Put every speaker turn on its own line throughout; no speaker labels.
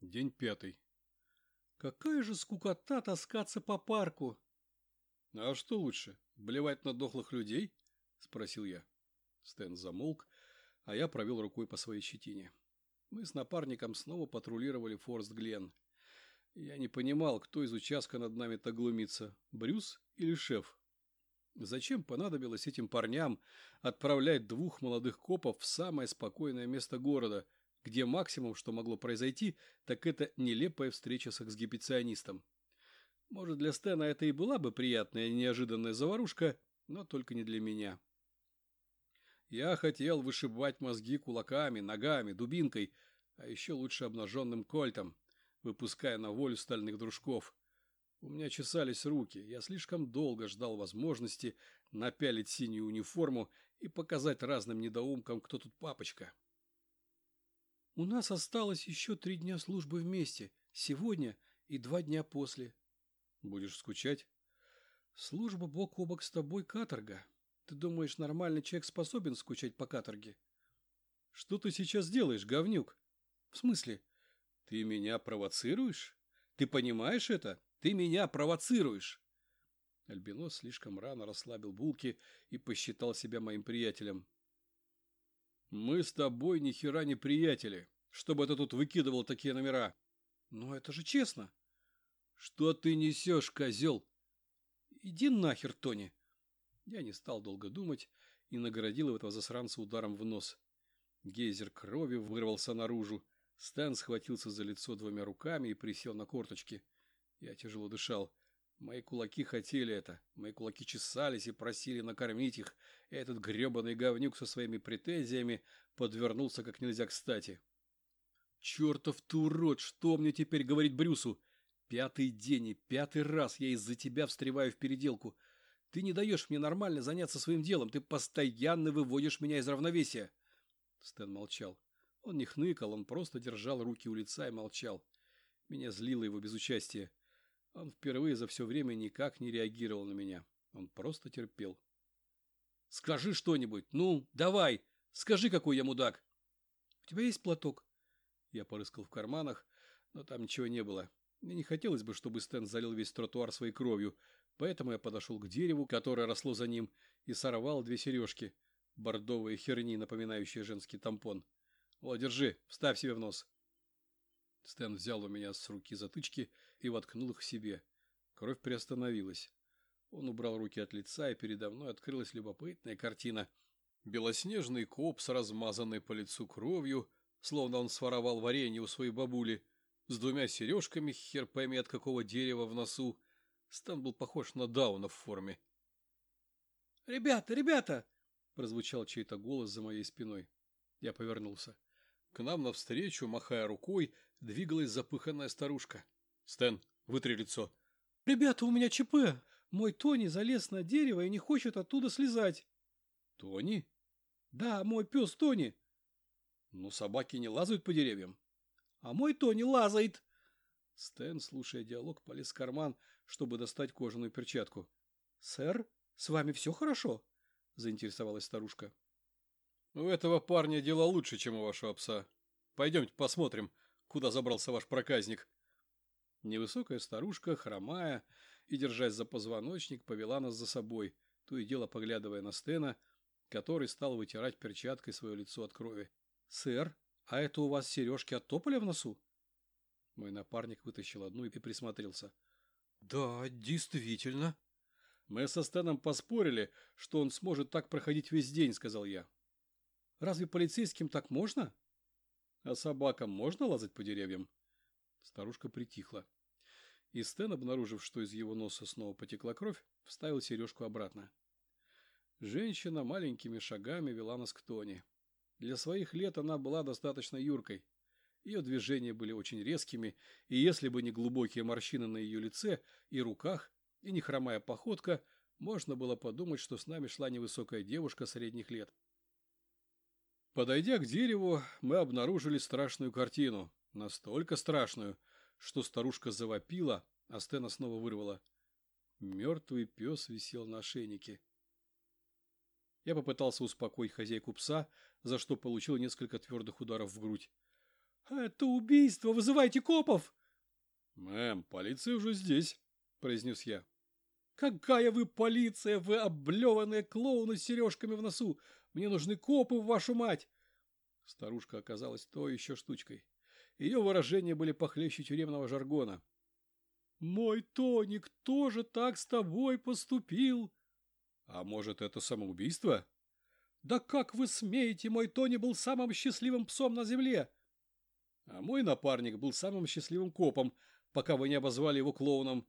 День пятый.
Какая же скукота таскаться по парку.
А что лучше, блевать на дохлых людей? Спросил я. Стэн замолк, а я провел рукой по своей щетине. Мы с напарником снова патрулировали Форст Глен. Я не понимал, кто из участка над нами-то глумится, Брюс или шеф. Зачем понадобилось этим парням отправлять двух молодых копов в самое спокойное место города – где максимум, что могло произойти, так это нелепая встреча с эксгибиционистом. Может, для Стэна это и была бы приятная неожиданная заварушка, но только не для меня. Я хотел вышибать мозги кулаками, ногами, дубинкой, а еще лучше обнаженным кольтом, выпуская на волю стальных дружков. У меня чесались руки, я слишком долго ждал возможности напялить синюю униформу и показать разным недоумкам, кто тут папочка.
У нас осталось еще три дня службы вместе, сегодня и два дня после.
Будешь скучать?
Служба бок о бок с тобой каторга. Ты думаешь, нормальный человек способен скучать по каторге?
Что ты сейчас делаешь, говнюк?
В смысле?
Ты меня провоцируешь? Ты понимаешь это? Ты меня провоцируешь. Альбинос слишком рано расслабил булки и посчитал себя моим приятелем. Мы с тобой ни хера не приятели, чтобы ты тут выкидывал такие номера.
Но это же честно.
Что ты несешь, козел?
Иди нахер, Тони.
Я не стал долго думать и наградил этого засранца ударом в нос. Гейзер крови вырвался наружу. Стэн схватился за лицо двумя руками и присел на корточки. Я тяжело дышал. Мои кулаки хотели это. Мои кулаки чесались и просили накормить их. И этот гребаный говнюк со своими претензиями подвернулся как нельзя кстати. «Чертов ты урод! Что мне теперь говорить Брюсу? Пятый день и пятый раз я из-за тебя встреваю в переделку. Ты не даешь мне нормально заняться своим делом. Ты постоянно выводишь меня из равновесия». Стэн молчал. Он не хныкал, он просто держал руки у лица и молчал. Меня злило его безучастие. Он впервые за все время никак не реагировал на меня. Он просто терпел. «Скажи что-нибудь! Ну, давай! Скажи, какой я мудак!»
«У тебя есть платок?»
Я порыскал в карманах, но там ничего не было. Мне не хотелось бы, чтобы Стэн залил весь тротуар своей кровью, поэтому я подошел к дереву, которое росло за ним, и сорвал две сережки, бордовые херни, напоминающие женский тампон. «О, держи, вставь себе в нос!» Стэн взял у меня с руки затычки и воткнул их в себе. Кровь приостановилась. Он убрал руки от лица, и передо мной открылась любопытная картина. Белоснежный коп с размазанной по лицу кровью, словно он своровал варенье у своей бабули, с двумя сережками, хер пойми от какого дерева в носу. Стэн был похож на Дауна в форме.
«Ребята, ребята!»
– прозвучал чей-то голос за моей спиной. Я повернулся. К нам навстречу, махая рукой, двигалась запыханная старушка. «Стэн, вытри лицо!»
«Ребята, у меня ЧП! Мой Тони залез на дерево и не хочет оттуда слезать!»
«Тони?»
«Да, мой пес Тони!»
«Ну, собаки не лазают по деревьям!»
«А мой Тони лазает!»
Стэн, слушая диалог, полез в карман, чтобы достать кожаную перчатку.
«Сэр, с вами все хорошо?»
– заинтересовалась старушка. У этого парня дела лучше, чем у вашего пса. Пойдемте посмотрим, куда забрался ваш проказник. Невысокая старушка, хромая и, держась за позвоночник, повела нас за собой, то и дело поглядывая на Стена, который стал вытирать перчаткой свое лицо от крови. «Сэр, а это у вас сережки от тополя в носу?» Мой напарник вытащил одну и присмотрелся.
«Да, действительно».
«Мы со Стэном поспорили, что он сможет так проходить весь день», — сказал я.
Разве полицейским так можно?
А собакам можно лазать по деревьям? Старушка притихла. И Стэн, обнаружив, что из его носа снова потекла кровь, вставил сережку обратно. Женщина маленькими шагами вела нас к Тони. Для своих лет она была достаточно юркой. Ее движения были очень резкими, и если бы не глубокие морщины на ее лице и руках, и не хромая походка, можно было подумать, что с нами шла невысокая девушка средних лет. Подойдя к дереву, мы обнаружили страшную картину. Настолько страшную, что старушка завопила, а Стена снова вырвала. Мертвый пес висел на ошейнике. Я попытался успокоить хозяйку пса, за что получил несколько твердых ударов в грудь.
«Это убийство! Вызывайте копов!»
«Мэм, полиция уже здесь», — произнес я.
«Какая вы полиция! Вы облеванные клоуны с сережками в носу! Мне нужны копы, в вашу мать!»
Старушка оказалась то еще штучкой. Ее выражения были похлеще тюремного жаргона.
«Мой Тоник тоже так с тобой поступил!»
«А может, это самоубийство?»
«Да как вы смеете? Мой Тони был самым счастливым псом на земле!»
«А мой напарник был самым счастливым копом, пока вы не обозвали его клоуном!»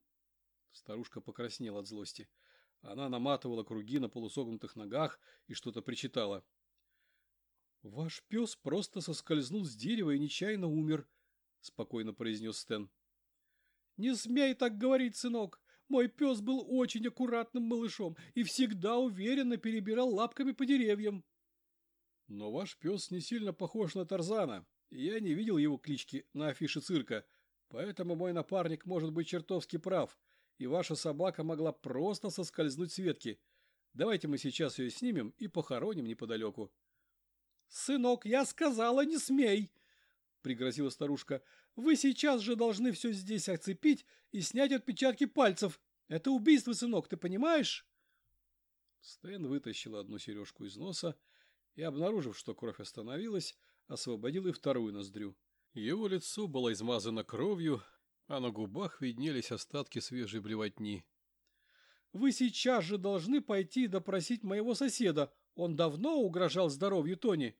Старушка покраснела от злости. Она наматывала круги на полусогнутых ногах и что-то причитала.
«Ваш пес просто соскользнул с дерева и нечаянно умер», — спокойно произнес Стэн. «Не смей так говорить, сынок. Мой пес был очень аккуратным малышом и всегда уверенно перебирал лапками по деревьям».
«Но ваш пес не сильно похож на Тарзана, я не видел его клички на афише цирка, поэтому мой напарник может быть чертовски прав, и ваша собака могла просто соскользнуть с ветки. Давайте мы сейчас ее снимем и похороним неподалеку».
«Сынок, я сказала, не смей!» — пригрозила старушка. «Вы сейчас же должны все здесь оцепить и снять отпечатки пальцев. Это убийство, сынок, ты понимаешь?»
Стэн вытащил одну сережку из носа и, обнаружив, что кровь остановилась, освободил и вторую ноздрю. Его лицо было измазано кровью, а на губах виднелись остатки свежей блевотни.
«Вы сейчас же должны пойти допросить моего соседа. Он давно угрожал здоровью Тони».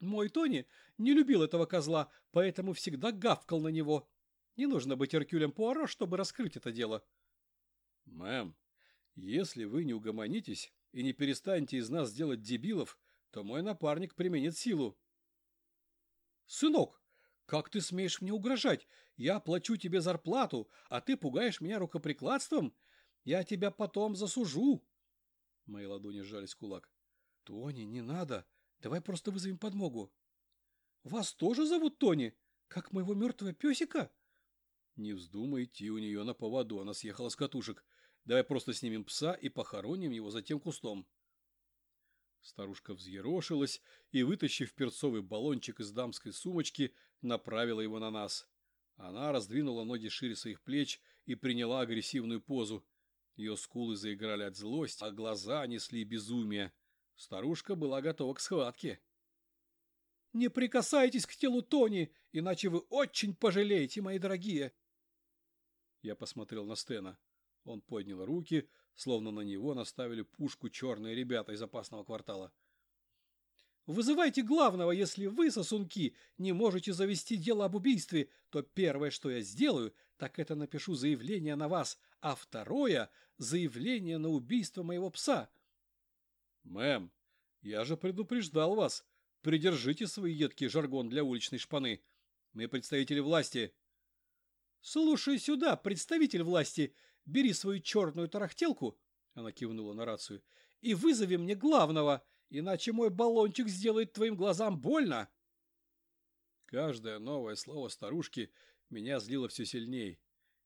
Мой Тони не любил этого козла, поэтому всегда гавкал на него. Не нужно быть Эркюлем Пуаро, чтобы раскрыть это дело.
Мэм, если вы не угомонитесь и не перестанете из нас делать дебилов, то мой напарник применит силу.
Сынок, как ты смеешь мне угрожать? Я плачу тебе зарплату, а ты пугаешь меня рукоприкладством? Я тебя потом засужу. Мои ладони сжались в кулак. Тони, не надо. Давай просто вызовем подмогу. Вас тоже зовут Тони? Как моего мертвого песика?
Не вздумай идти у нее на поводу, она съехала с катушек. Давай просто снимем пса и похороним его за тем кустом. Старушка взъерошилась и, вытащив перцовый баллончик из дамской сумочки, направила его на нас. Она раздвинула ноги шире своих плеч и приняла агрессивную позу. Ее скулы заиграли от злости, а глаза несли безумие. Старушка была готова к схватке.
«Не прикасайтесь к телу Тони, иначе вы очень пожалеете, мои дорогие!»
Я посмотрел на Стена. Он поднял руки, словно на него наставили пушку черные ребята из опасного квартала.
«Вызывайте главного, если вы, сосунки, не можете завести дело об убийстве, то первое, что я сделаю, так это напишу заявление на вас, а второе – заявление на убийство моего пса.
«Мэм, я же предупреждал вас. Придержите свой едкий жаргон для уличной шпаны. Мы представители власти».
«Слушай сюда, представитель власти, бери свою черную тарахтелку», — она кивнула на рацию, — «и вызови мне главного, иначе мой баллончик сделает твоим глазам больно».
Каждое новое слово старушки меня злило все сильней.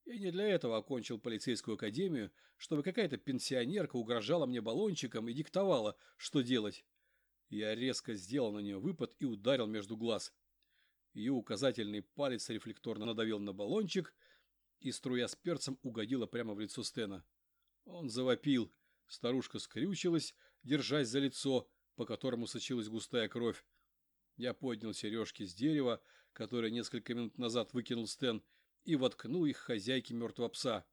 Я не для этого окончил полицейскую академию, чтобы какая-то пенсионерка угрожала мне баллончиком и диктовала, что делать. Я резко сделал на нее выпад и ударил между глаз. Ее указательный палец рефлекторно надавил на баллончик, и струя с перцем угодила прямо в лицо Стена. Он завопил. Старушка скрючилась, держась за лицо, по которому сочилась густая кровь. Я поднял сережки с дерева, которое несколько минут назад выкинул Стэн, и воткнул их хозяйке мертвого пса.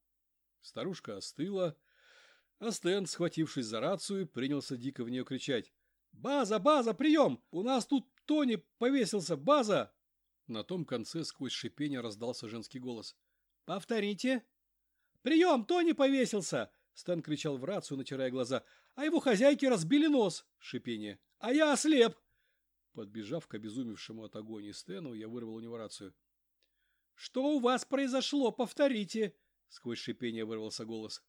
Старушка остыла, а Стэн, схватившись за рацию, принялся дико в нее кричать. «База, база, прием! У нас тут Тони повесился, база!» На том конце сквозь шипение раздался женский голос. «Повторите!» «Прием, Тони повесился!» Стэн кричал в рацию, натирая глаза. «А его хозяйки разбили нос!» Шипение. «А я ослеп!» Подбежав к обезумевшему от агонии Стэну, я вырвал у него рацию. «Что у вас произошло? Повторите!» Сквозь шипение вырвался голос.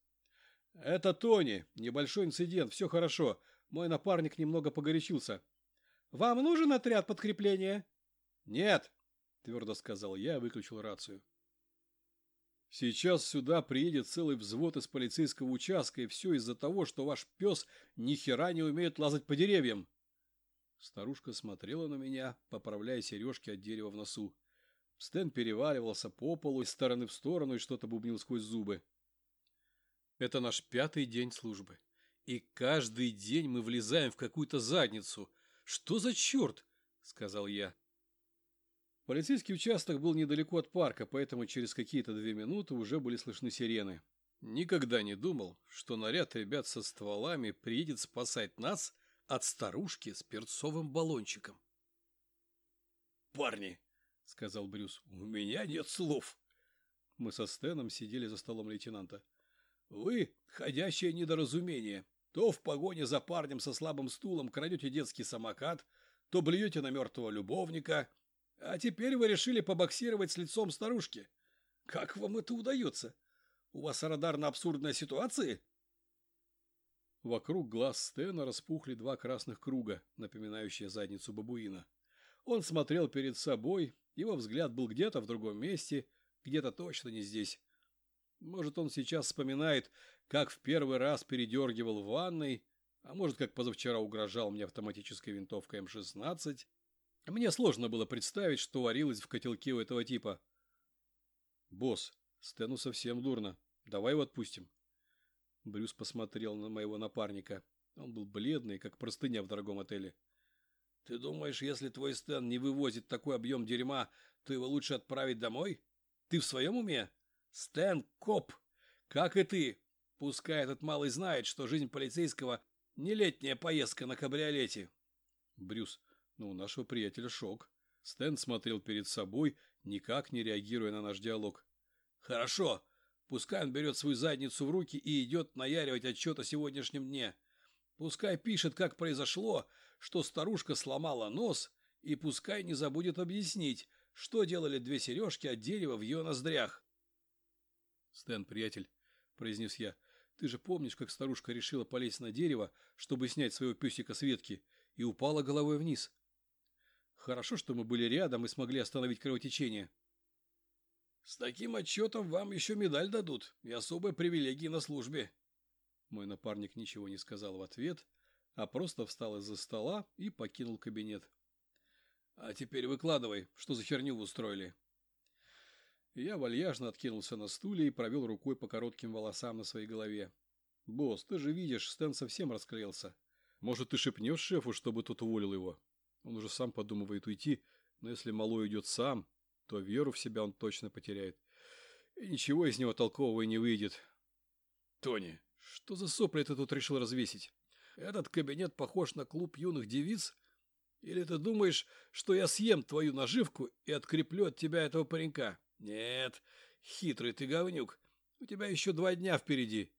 «Это Тони. Небольшой инцидент. Все хорошо. Мой напарник немного погорячился». «Вам нужен отряд подкрепления?» «Нет», — твердо сказал я и выключил рацию. «Сейчас сюда приедет целый взвод из полицейского участка, и все из-за того, что ваш пес ни хера не умеет лазать по деревьям». Старушка смотрела на меня, поправляя сережки от дерева в носу. Стэн переваливался по полу из стороны в сторону и что-то бубнил сквозь зубы. Это наш пятый день службы. И каждый день мы влезаем в какую-то задницу. Что за черт? Сказал я. Полицейский участок был недалеко от парка, поэтому через какие-то две минуты уже были слышны сирены. Никогда не думал, что наряд ребят со стволами приедет спасать нас от старушки с перцовым баллончиком. «Парни!» — сказал Брюс. «У меня нет слов!» Мы со Стэном сидели за столом лейтенанта. «Вы — ходящее недоразумение. То в погоне за парнем со слабым стулом крадете детский самокат, то блюете на мертвого любовника, а теперь вы решили побоксировать с лицом старушки. Как вам это удается? У вас радар на абсурдной ситуации? Вокруг глаз Стена распухли два красных круга, напоминающие задницу бабуина. Он смотрел перед собой, его взгляд был где-то в другом месте, где-то точно не здесь. Может, он сейчас вспоминает, как в первый раз передергивал в ванной, а может, как позавчера угрожал мне автоматической винтовкой М-16. Мне сложно было представить, что варилось в котелке у этого типа. «Босс, Стэну совсем дурно. Давай его отпустим». Брюс посмотрел на моего напарника. Он был бледный, как простыня в дорогом отеле. «Ты думаешь, если твой Стэн не вывозит такой объем дерьма, то его лучше отправить домой? Ты в своем уме? Стэн – коп, как и ты. Пускай этот малый знает, что жизнь полицейского – не летняя поездка на кабриолете». Брюс, но у нашего приятеля шок. Стэн смотрел перед собой, никак не реагируя на наш диалог. «Хорошо. Пускай он берет свою задницу в руки и идет наяривать отчет о сегодняшнем дне. Пускай пишет, как произошло, что старушка сломала нос, и пускай не забудет объяснить, что делали две сережки от дерева в ее ноздрях». «Стэн, приятель», — произнес я, — «ты же помнишь, как старушка решила полезть на дерево, чтобы снять своего песика с ветки, и упала головой вниз?» Хорошо, что мы были рядом и смогли остановить кровотечение. С таким отчетом вам еще медаль дадут и особые привилегии на службе. Мой напарник ничего не сказал в ответ, а просто встал из-за стола и покинул кабинет. А теперь выкладывай, что за херню вы устроили. Я вальяжно откинулся на стуле и провел рукой по коротким волосам на своей голове. «Босс, ты же видишь, Стэн совсем расклеился. Может, ты шепнешь шефу, чтобы тот уволил его?» Он уже сам подумывает уйти, но если малой уйдет сам, то веру в себя он точно потеряет. И ничего из него толкового и не выйдет. Тони, что за сопли ты тут решил развесить? Этот кабинет похож на клуб юных девиц? Или ты думаешь, что я съем твою наживку и откреплю от тебя этого паренька? Нет, хитрый ты говнюк. У тебя еще два дня впереди.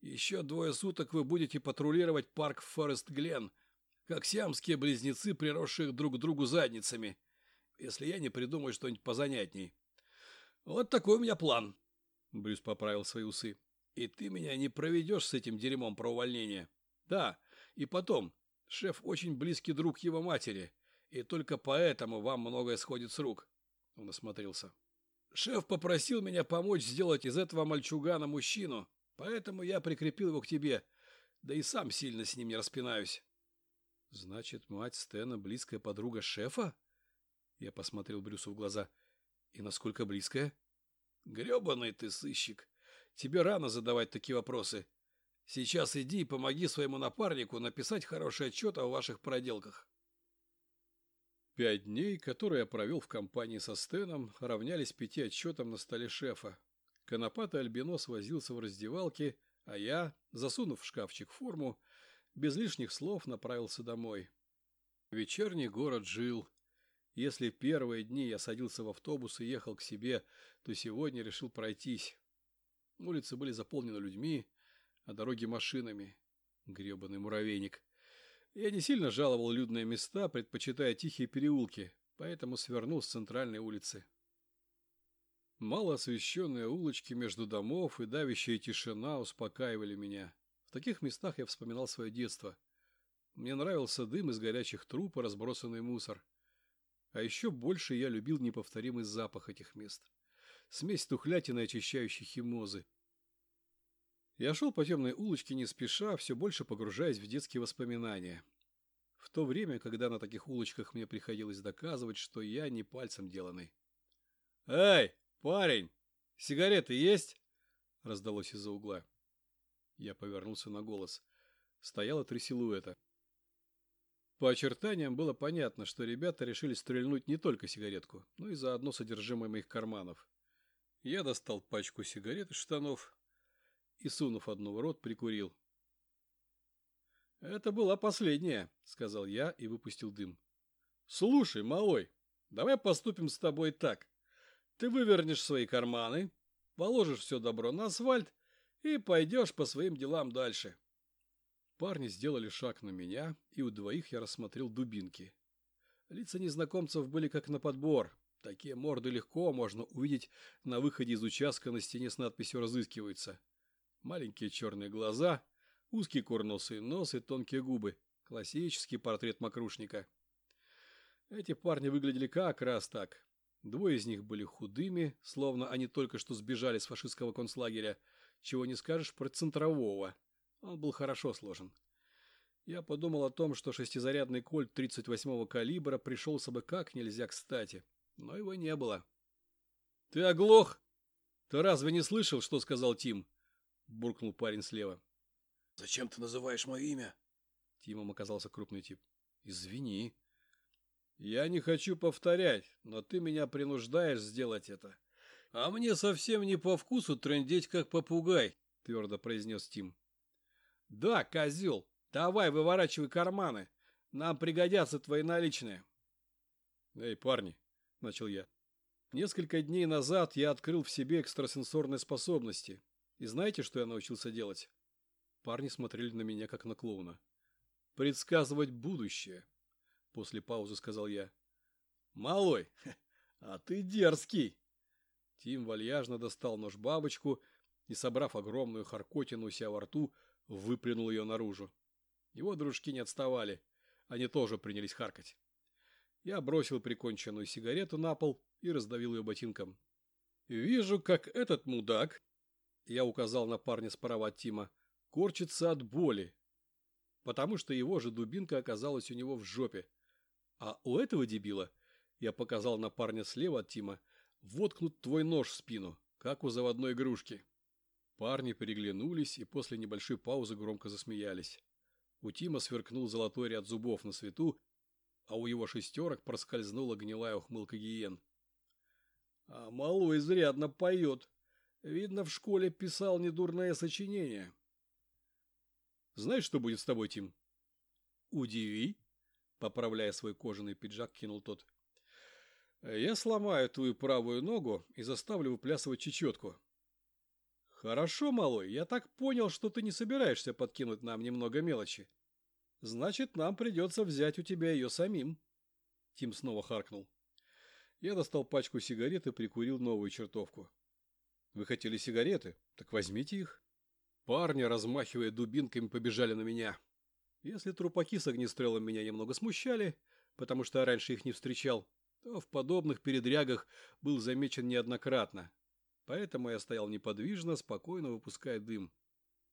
Еще двое суток вы будете патрулировать парк Форест Гленн, как сиамские близнецы, приросшие друг к другу задницами, если я не придумаю что-нибудь позанятней. Вот такой у меня план. Брюс поправил свои усы. И ты меня не проведешь с этим дерьмом про увольнение. Да, и потом, шеф очень близкий друг его матери, и только поэтому вам многое сходит с рук. Он осмотрелся. Шеф попросил меня помочь сделать из этого мальчугана мужчину, поэтому я прикрепил его к тебе, да и сам сильно с ним не распинаюсь. Значит, мать Стэна близкая подруга шефа? Я посмотрел Брюсу в глаза. И насколько близкая? Гребаный ты сыщик. Тебе рано задавать такие вопросы. Сейчас иди и помоги своему напарнику написать хороший отчет о ваших проделках. Пять дней, которые я провел в компании со Стэном, равнялись пяти отчетам на столе шефа. Конопатый альбинос возился в раздевалке, а я, засунув в шкафчик форму, без лишних слов направился домой. Вечерний город жил. Если первые дни я садился в автобус и ехал к себе, то сегодня решил пройтись. Улицы были заполнены людьми, а дороги машинами. Гребаный муравейник. Я не сильно жаловал людные места, предпочитая тихие переулки, поэтому свернул с центральной улицы. Мало освещенные улочки между домов и давящая тишина успокаивали меня таких местах я вспоминал свое детство. Мне нравился дым из горячих труб и разбросанный мусор. А еще больше я любил неповторимый запах этих мест. Смесь тухлятины и очищающей химозы. Я шел по темной улочке не спеша, все больше погружаясь в детские воспоминания. в то время, когда на таких улочках мне приходилось доказывать, что я не пальцем деланный. «Эй, парень, сигареты есть?» — раздалось из-за угла. Я повернулся на голос. Стояло три силуэта. По очертаниям было понятно, что ребята решили стрельнуть не только сигаретку, но и заодно содержимое моих карманов. Я достал пачку сигарет из штанов и, сунув одну в рот, прикурил. «Это была последняя», — сказал я и выпустил дым. «Слушай, малой, давай поступим с тобой так. Ты вывернешь свои карманы, положишь все добро на асфальт и пойдешь по своим делам дальше». Парни сделали шаг на меня, и у двоих я рассмотрел дубинки. Лица незнакомцев были как на подбор. Такие морды легко можно увидеть на выходе из участка на стене с надписью «Разыскивается». Маленькие черные глаза, узкий курносый нос и тонкие губы. Классический портрет мокрушника. Эти парни выглядели как раз так. Двое из них были худыми, словно они только что сбежали с фашистского концлагеря, чего не скажешь про центрового. Он был хорошо сложен. Я подумал о том, что шестизарядный кольт 38-го калибра пришелся бы как нельзя кстати, но его не было. «Ты оглох? Ты разве не слышал, что сказал Тим?» — буркнул парень слева.
«Зачем ты называешь мое имя?»
Тимом оказался крупный тип. «Извини». «Я не хочу повторять, но ты меня принуждаешь сделать это. А мне совсем не по вкусу трындеть, как попугай», — твердо произнес Тим. «Да, козел, давай выворачивай карманы. Нам пригодятся твои наличные». «Эй, парни», — начал я. «Несколько дней назад я открыл в себе экстрасенсорные способности. И знаете, что я научился делать? Парни смотрели на меня, как на клоуна. Предсказывать будущее. После паузы сказал я. Малой, а ты дерзкий. Тим вальяжно достал нож-бабочку и, собрав огромную харкотину у себя во рту, выплюнул ее наружу. Его дружки не отставали. Они тоже принялись харкать. Я бросил приконченную сигарету на пол и раздавил ее ботинком. Вижу, как этот мудак я указал на парня справа от Тима, корчится от боли, потому что его же дубинка оказалась у него в жопе. А у этого дебила, я показал на парня слева от Тима, воткнут твой нож в спину, как у заводной игрушки. Парни переглянулись и после небольшой паузы громко засмеялись. У Тима сверкнул золотой ряд зубов на свету, а у его шестерок проскользнула гнилая ухмылка гиен. — А малой изрядно поет, Видно, в школе писал недурное сочинение. Знаешь, что будет с тобой, Тим? Удиви, поправляя свой кожаный пиджак, кинул тот. Я сломаю твою правую ногу и заставлю выплясывать чечетку. Хорошо, малой, я так понял, что ты не собираешься подкинуть нам немного мелочи. Значит, нам придется взять у тебя ее самим. Тим снова харкнул. Я достал пачку сигарет и прикурил новую чертовку. Вы хотели сигареты? Так возьмите их. Парни, размахивая дубинками, побежали на меня. Если трупаки с огнестрелом меня немного смущали, потому что я раньше их не встречал, то в подобных передрягах был замечен неоднократно. Поэтому я стоял неподвижно, спокойно выпуская дым.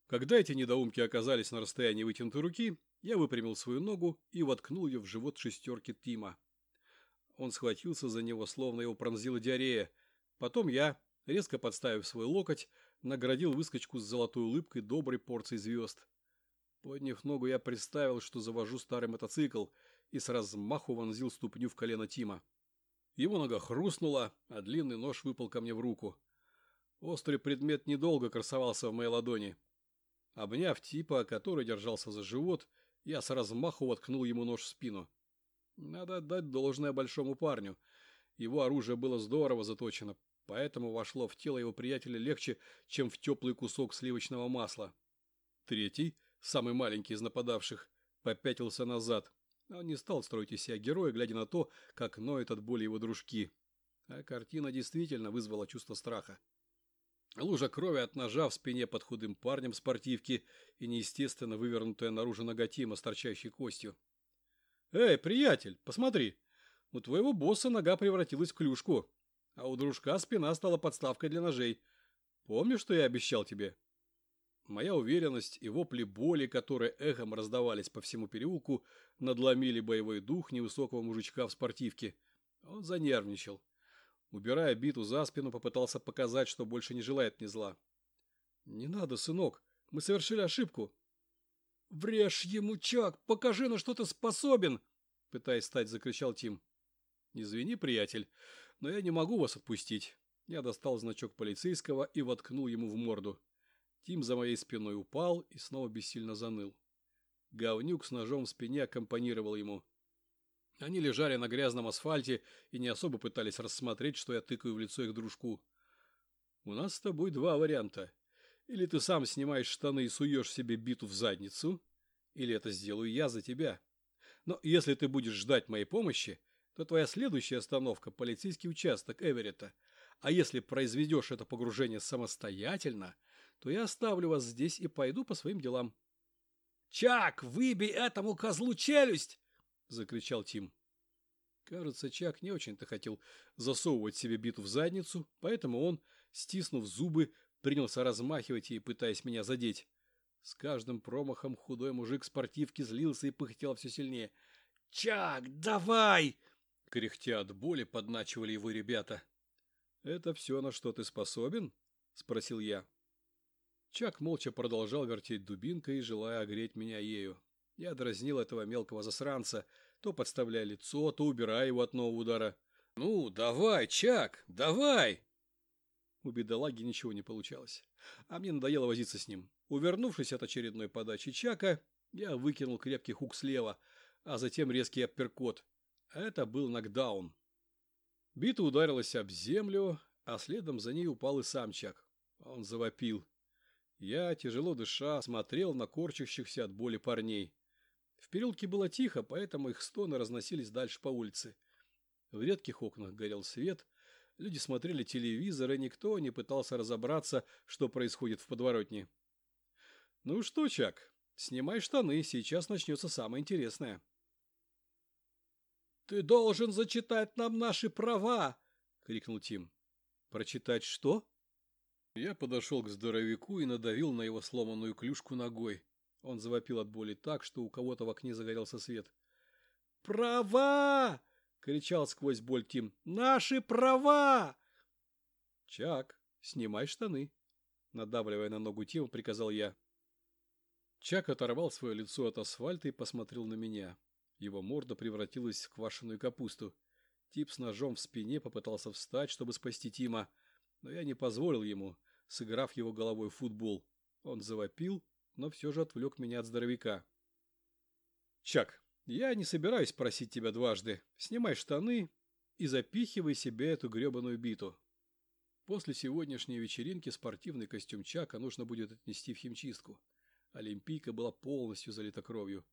Когда эти недоумки оказались на расстоянии вытянутой руки, я выпрямил свою ногу и воткнул ее в живот шестерки Тима. Он схватился за него, словно его пронзила диарея. Потом я, резко подставив свой локоть, наградил выскочку с золотой улыбкой доброй порцией звезд. Подняв ногу, я представил, что завожу старый мотоцикл и с размаху вонзил ступню в колено Тима. Его нога хрустнула, а длинный нож выпал ко мне в руку. Острый предмет недолго красовался в моей ладони. Обняв Типа, который держался за живот, я с размаху воткнул ему нож в спину. Надо отдать должное большому парню. Его оружие было здорово заточено, поэтому вошло в тело его приятеля легче, чем в теплый кусок сливочного масла. Третий, самый маленький из нападавших, попятился назад. Он не стал строить из себя героя, глядя на то, как ноет от боли его дружки. А картина действительно вызвала чувство страха. Лужа крови от ножа в спине под худым парнем спортивки и неестественно вывернутая наружу нога Тима с торчащей костью. «Эй, приятель, посмотри! У твоего босса нога превратилась в клюшку!» А у дружка спина стала подставкой для ножей. Помнишь, что я обещал тебе?» Моя уверенность и вопли боли, которые эхом раздавались по всему переулку, надломили боевой дух невысокого мужичка в спортивке. Он занервничал. Убирая биту за спину, попытался показать, что больше не желает мне зла. «Не надо, сынок, мы совершили ошибку». «Врежь ему, Чак, покажи, на что ты способен!» Пытаясь встать, закричал Тим. «Извини, приятель, но я не могу вас отпустить». Я достал значок полицейского и воткнул ему в морду. Тим за моей спиной упал и снова бессильно заныл. Говнюк с ножом в спине аккомпанировал ему. Они лежали на грязном асфальте и не особо пытались рассмотреть, что я тыкаю в лицо их дружку. «У нас с тобой два варианта. Или ты сам снимаешь штаны и суешь себе биту в задницу, или это сделаю я за тебя. Но если ты будешь ждать моей помощи, то твоя следующая остановка – полицейский участок Эверетта. А если произведешь это погружение самостоятельно, то я оставлю вас здесь и пойду по своим делам. «Чак, выбей этому козлу челюсть!» – закричал Тим. Кажется, Чак не очень-то хотел засовывать себе биту в задницу, поэтому он, стиснув зубы, принялся размахивать ей, пытаясь меня задеть. С каждым промахом худой мужик спортивки злился и пыхтел все сильнее. «Чак, давай!» Кряхтя от боли подначивали его ребята. «Это все, на что ты способен?» – спросил я. Чак молча продолжал вертеть дубинкой, желая огреть меня ею. Я дразнил этого мелкого засранца, то подставляя лицо, то убирая его от нового удара. «Ну, давай, Чак, давай!» У бедолаги ничего не получалось, а мне надоело возиться с ним. Увернувшись от очередной подачи Чака, я выкинул крепкий хук слева, а затем резкий апперкот. Это был нокдаун. Бита ударилась об землю, а следом за ней упал и сам Чак. Он завопил. Я, тяжело дыша, смотрел на корчащихся от боли парней. В переулке было тихо, поэтому их стоны разносились дальше по улице. В редких окнах горел свет, люди смотрели телевизор, и никто не пытался разобраться, что происходит в подворотне. «Ну что, Чак, снимай штаны, сейчас начнется самое интересное». «Ты должен зачитать нам наши права!» — крикнул Тим. «Прочитать что?» Я подошел к здоровяку и надавил на его сломанную клюшку ногой. Он завопил от боли так, что у кого-то в окне загорелся свет. «Права!» — кричал сквозь боль Тим. «Наши права!» «Чак, снимай штаны!» Надавливая на ногу Тима, приказал я. Чак оторвал свое лицо от асфальта и посмотрел на меня. Его морда превратилась в квашеную капусту. Тип с ножом в спине попытался встать, чтобы спасти Тима но я не позволил ему, сыграв его головой в футбол. Он завопил, но все же отвлек меня от здоровяка. «Чак, я не собираюсь просить тебя дважды. Снимай штаны и запихивай себе эту гребаную биту. После сегодняшней вечеринки спортивный костюм Чака нужно будет отнести в химчистку. Олимпийка была полностью залита кровью.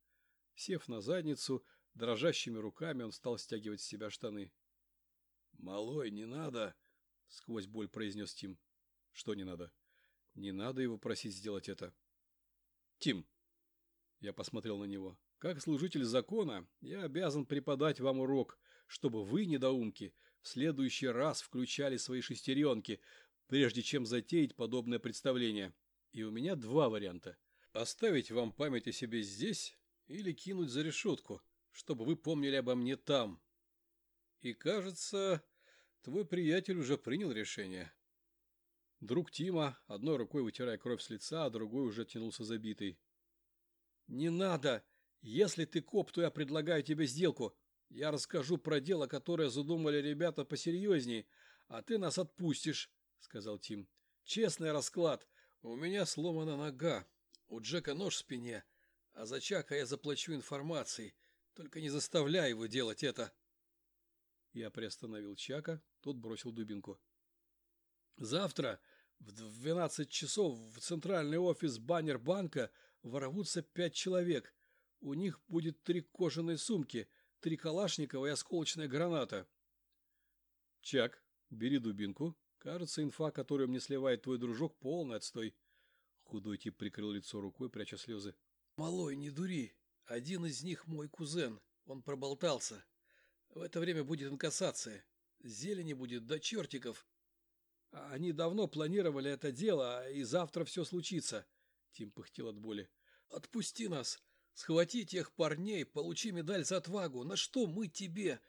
Сев на задницу, дрожащими руками он стал стягивать с себя штаны. «Малой, не надо!» — сквозь боль произнес Тим. «Что не надо?» «Не надо его просить сделать это». «Тим!» Я посмотрел на него. «Как служитель закона, я обязан преподать вам урок, чтобы вы, недоумки, в следующий раз включали свои шестеренки, прежде чем затеять подобное представление. И у меня два варианта. Оставить вам память о себе здесь или кинуть за решетку, чтобы вы помнили обо мне там. И кажется, Твой приятель уже принял решение. Друг Тима, одной рукой вытирая кровь с лица, а другой уже тянулся забитый. «Не надо! Если ты коп, то я предлагаю тебе сделку. Я расскажу про дело, которое задумали ребята посерьезней, а ты нас отпустишь», — сказал Тим. «Честный расклад. У меня сломана нога, у Джека нож в спине, а за Чака я заплачу информацией. Только не заставляй его делать это». Я приостановил Чака, тот бросил дубинку. «Завтра в 12 часов в центральный офис Баннер-банка ворвутся пять человек. У них будет три кожаные сумки, три калашникова и осколочная граната». «Чак, бери дубинку. Кажется, инфа, которую мне сливает твой дружок, полный отстой». Худой тип прикрыл лицо рукой, пряча слезы. «Малой, не дури. Один из них мой кузен. Он проболтался. В это время будет инкассация. Зелени будет до чертиков. Они давно планировали это дело, и завтра все случится. Тим пыхтел от боли. «Отпусти нас! Схвати тех парней, получи медаль за отвагу! На что мы тебе?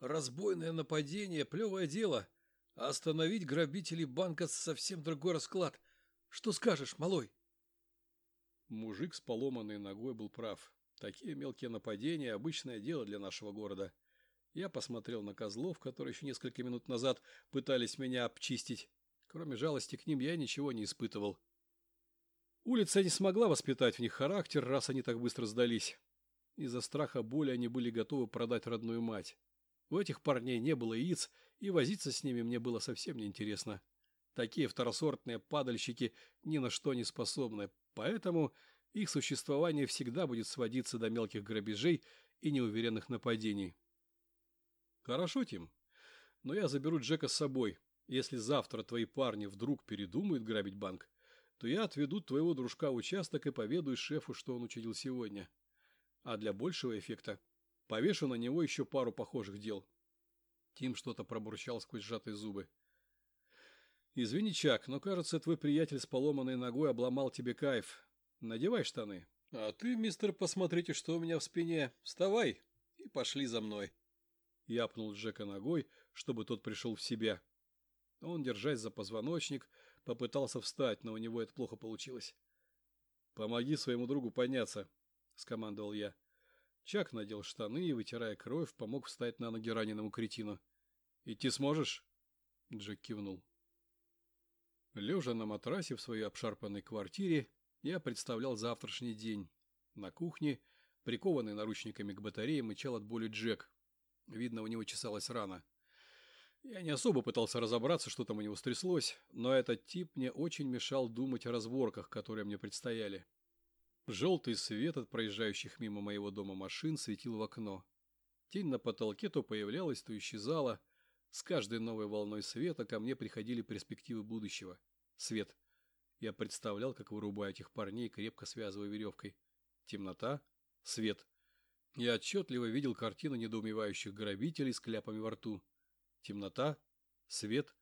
Разбойное нападение – плевое дело, а остановить грабителей банка – совсем другой расклад. Что скажешь, малой?» Мужик с поломанной ногой был прав. Такие мелкие нападения – обычное дело для нашего города. Я посмотрел на козлов, которые еще несколько минут назад пытались меня обчистить. Кроме жалости к ним я ничего не испытывал. Улица не смогла воспитать в них характер, раз они так быстро сдались. Из-за страха боли они были готовы продать родную мать. У этих парней не было яиц, и возиться с ними мне было совсем неинтересно. Такие второсортные падальщики ни на что не способны, поэтому их существование всегда будет сводиться до мелких грабежей и неуверенных нападений. Хорошо, Тим, но я заберу Джека с собой. Если завтра твои парни вдруг передумают грабить банк, то я отведу твоего дружка участок и поведаю шефу, что он учудил сегодня. А для большего эффекта повешу на него еще пару похожих дел. Тим что-то пробурчал сквозь сжатые зубы. «Извини, Чак, но, кажется, твой приятель с поломанной ногой обломал тебе кайф. Надевай штаны. А ты, мистер, посмотрите, что у меня в спине. Вставай и пошли за мной». Я пнул Джека ногой, чтобы тот пришел в себя. Он, держась за позвоночник, попытался встать, но у него это плохо получилось. «Помоги своему другу подняться», — скомандовал я. Чак надел штаны и, вытирая кровь, помог встать на ноги раненому кретину. «Идти сможешь?» Джек кивнул. Лежа на матрасе в своей обшарпанной квартире, я представлял завтрашний день. На кухне, прикованный наручниками к батарее, мычал от боли Джек. Видно, у него чесалась рана. Я не особо пытался разобраться, что там у него стряслось, но этот тип мне очень мешал думать о разборках, которые мне предстояли. Желтый свет от проезжающих мимо моего дома машин светил в окно. Тень на потолке то появлялась, то исчезала – с каждой новой волной света ко мне приходили перспективы будущего. Свет. Я представлял, как вырубаю этих парней, крепко связывая веревкой. Темнота. Свет. Я отчетливо видел картину недоумевающих грабителей с кляпами во рту. Темнота. Свет.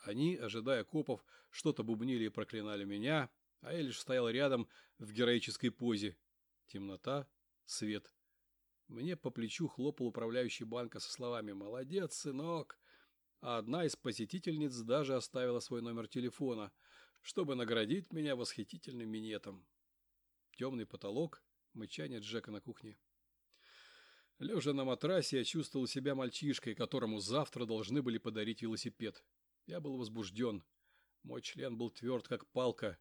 Они, ожидая копов, что-то бубнили и проклинали меня, а я лишь стоял рядом в героической позе. Темнота. Свет. Мне по плечу хлопал управляющий банка со словами «Молодец, сынок!», а одна из посетительниц даже оставила свой номер телефона, чтобы наградить меня восхитительным минетом. Темный потолок, мычание Джека на кухне. Лежа на матрасе, я чувствовал себя мальчишкой, которому завтра должны были подарить велосипед. Я был возбужден. Мой член был тверд, как палка.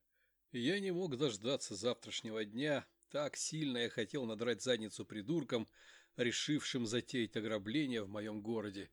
И я не мог дождаться завтрашнего дня, так сильно я хотел надрать задницу придуркам, решившим затеять ограбление в моем городе.